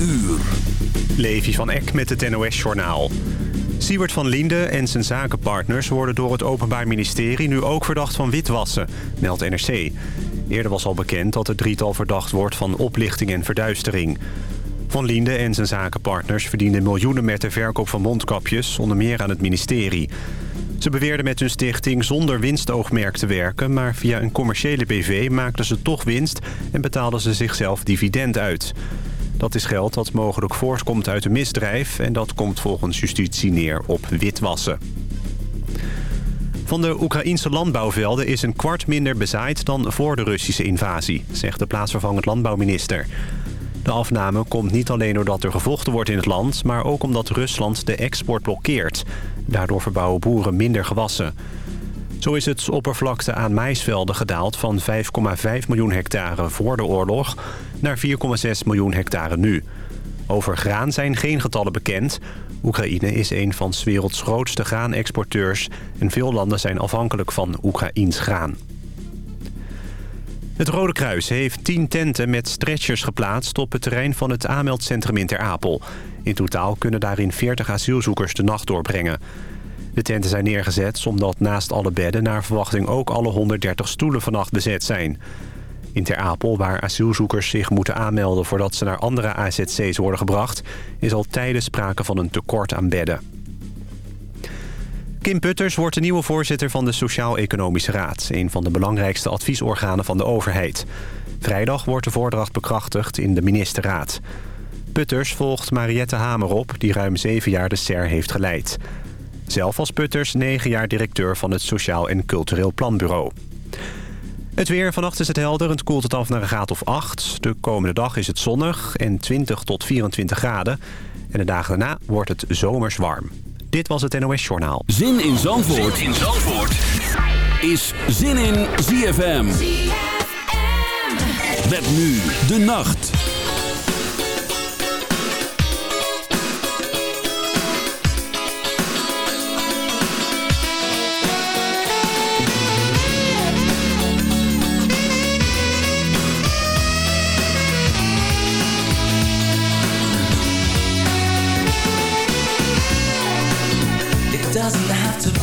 uur. Levi van Eck met het NOS-journaal. Siewert van Linde en zijn zakenpartners worden door het Openbaar Ministerie... nu ook verdacht van witwassen, meldt NRC. Eerder was al bekend dat het drietal verdacht wordt van oplichting en verduistering. Van Linde en zijn zakenpartners verdienden miljoenen met de verkoop van mondkapjes... onder meer aan het ministerie. Ze beweerden met hun stichting zonder winstoogmerk te werken... maar via een commerciële BV maakten ze toch winst... en betaalden ze zichzelf dividend uit. Dat is geld dat mogelijk voortkomt uit een misdrijf... en dat komt volgens justitie neer op witwassen. Van de Oekraïense landbouwvelden is een kwart minder bezaaid dan voor de Russische invasie, zegt de plaatsvervangend landbouwminister. De afname komt niet alleen doordat er gevochten wordt in het land... maar ook omdat Rusland de export blokkeert. Daardoor verbouwen boeren minder gewassen. Zo is het oppervlakte aan maisvelden gedaald van 5,5 miljoen hectare voor de oorlog... naar 4,6 miljoen hectare nu. Over graan zijn geen getallen bekend. Oekraïne is een van 's werelds grootste graanexporteurs... en veel landen zijn afhankelijk van Oekraïns graan. Het Rode Kruis heeft 10 tenten met stretchers geplaatst... op het terrein van het aanmeldcentrum in Ter Apel. In totaal kunnen daarin 40 asielzoekers de nacht doorbrengen. De tenten zijn neergezet omdat naast alle bedden... naar verwachting ook alle 130 stoelen vannacht bezet zijn. In Ter Apel, waar asielzoekers zich moeten aanmelden... voordat ze naar andere AZC's worden gebracht... is al tijden sprake van een tekort aan bedden. Kim Putters wordt de nieuwe voorzitter van de Sociaal-Economische Raad... een van de belangrijkste adviesorganen van de overheid. Vrijdag wordt de voordracht bekrachtigd in de ministerraad. Putters volgt Mariette Hamer op, die ruim zeven jaar de SER heeft geleid. Zelf was Putters negen jaar directeur van het Sociaal en Cultureel Planbureau. Het weer, vannacht is het helder. Het koelt het af naar een graad of 8. De komende dag is het zonnig en 20 tot 24 graden. En de dagen daarna wordt het zomers warm. Dit was het NOS Journaal. Zin in Zandvoort, zin in Zandvoort. is Zin in ZFM. ZFM. Met nu de nacht.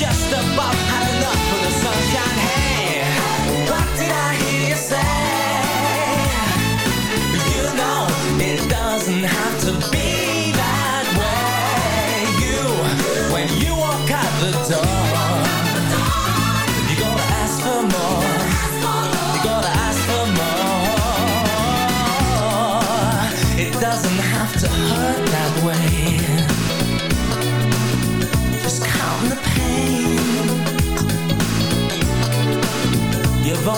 just about had enough of the sunshine. Hey, what did I hear you say?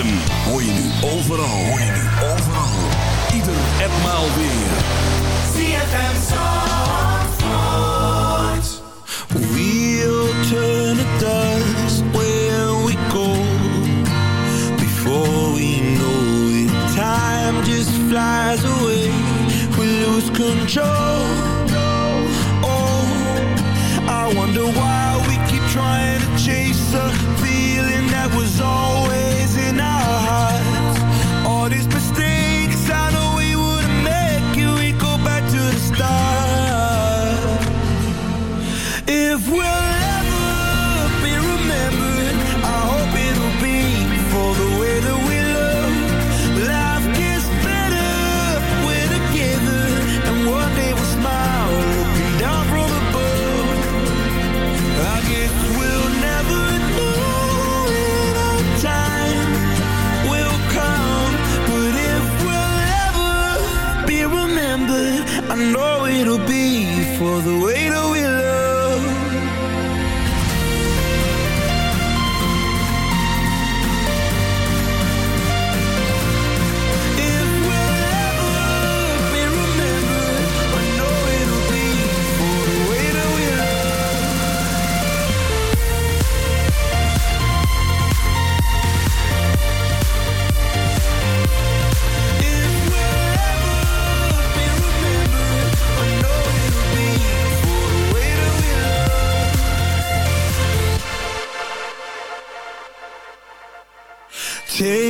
ZFM. Hoor je nu overal. Hoor je nu overal. Ieder en maal weer. ZFM Zandvoort. We'll turn it dust where we go. Before we know it. Time just flies away. We lose control.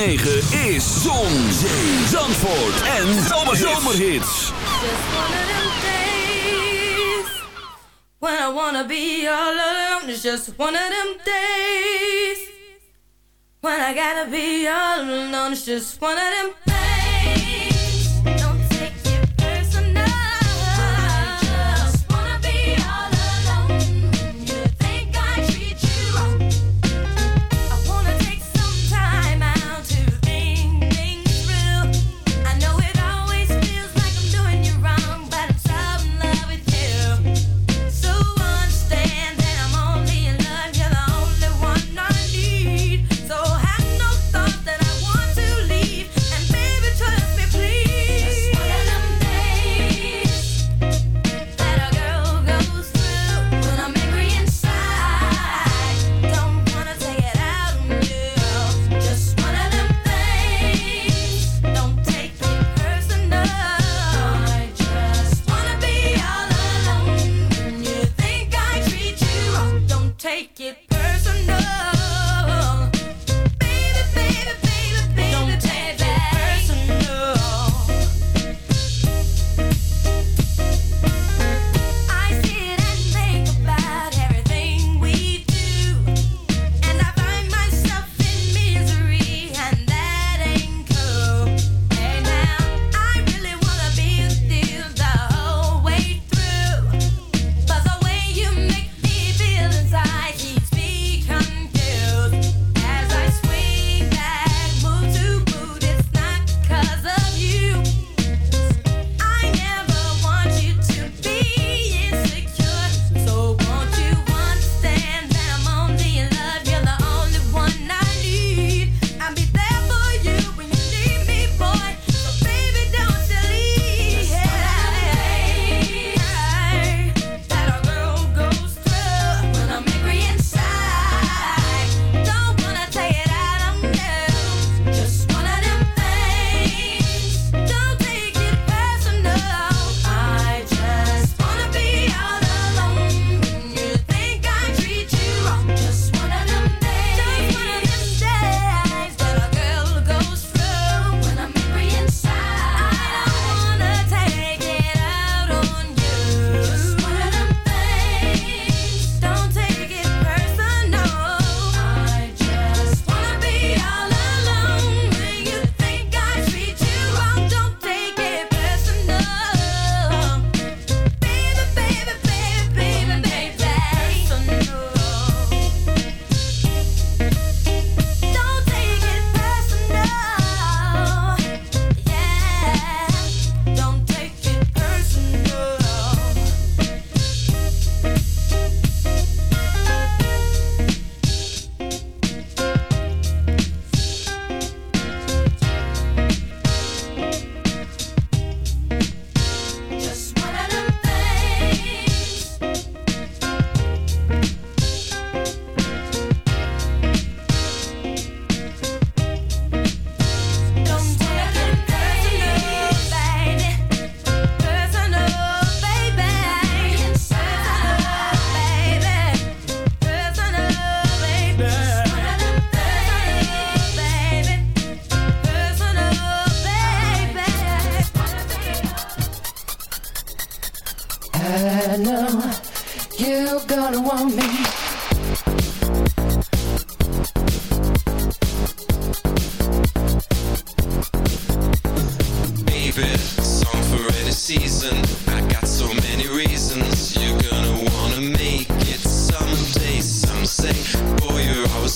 106.9 is Zon, Zee, Zandvoort en Zomerhits. Just one of them days when I wanna be all alone. It's just one of them days when I gotta be all alone. It's just one of them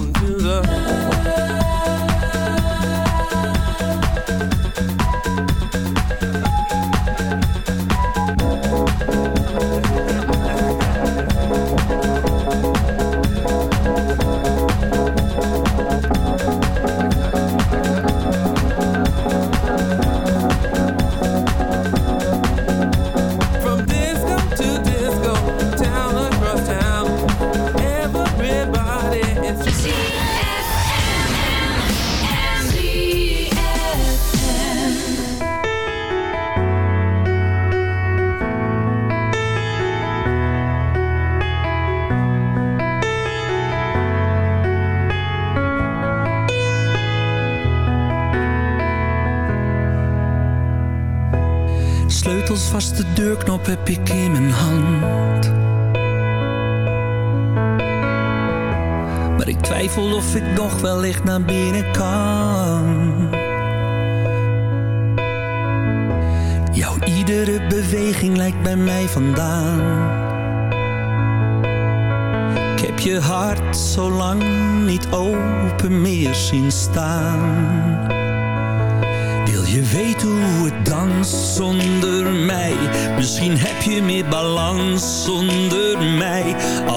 Zomerhits. ZFM naar binnen kan. Jouw iedere beweging lijkt bij mij vandaan. Ik heb je hart zo lang niet open meer zien staan. Wil je weten hoe het danst zonder mij? Misschien heb je meer balans zonder.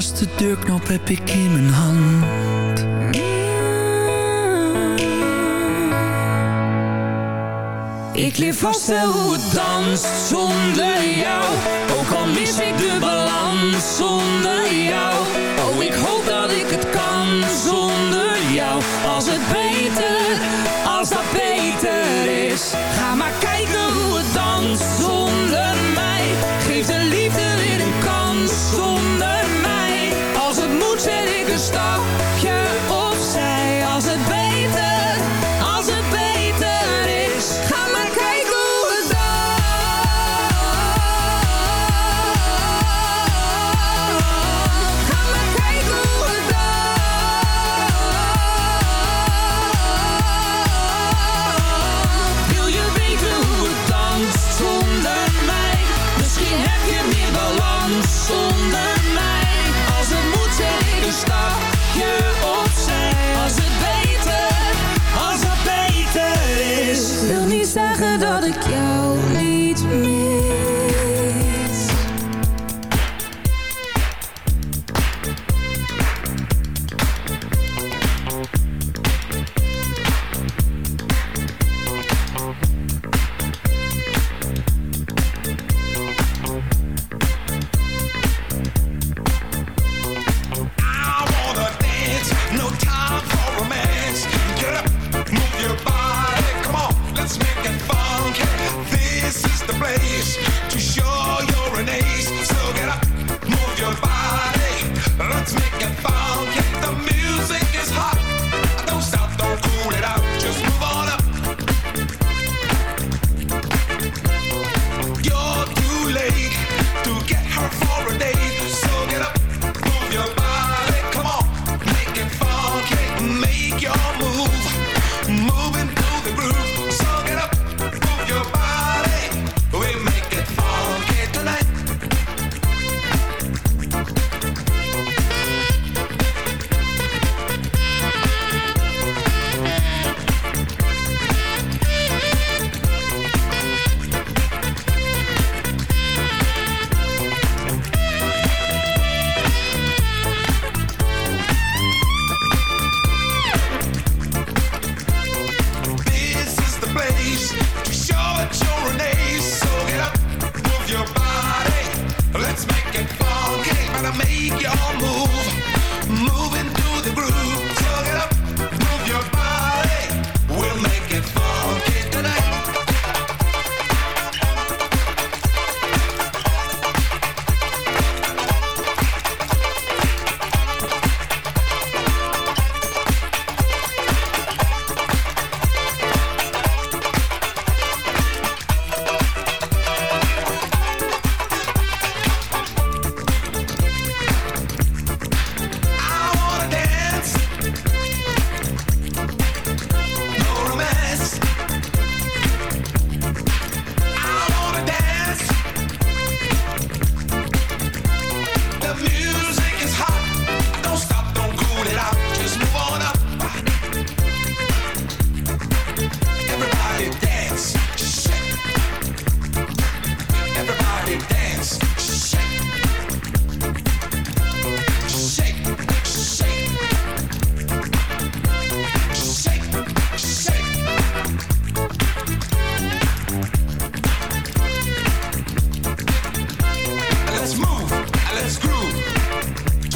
Sleutelsvaste deurknop heb ik in mijn hand. Ik leer vast wel hoe het danst zonder jou Ook al mis ik de balans zonder jou the roof.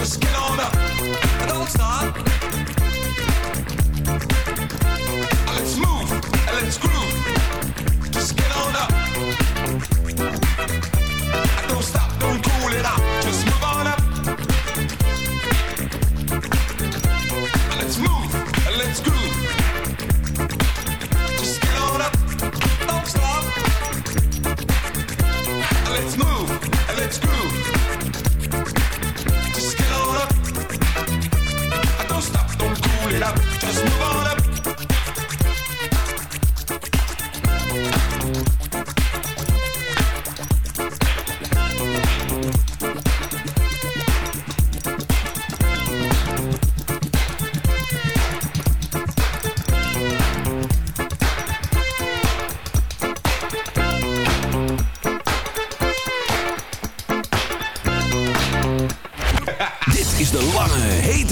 just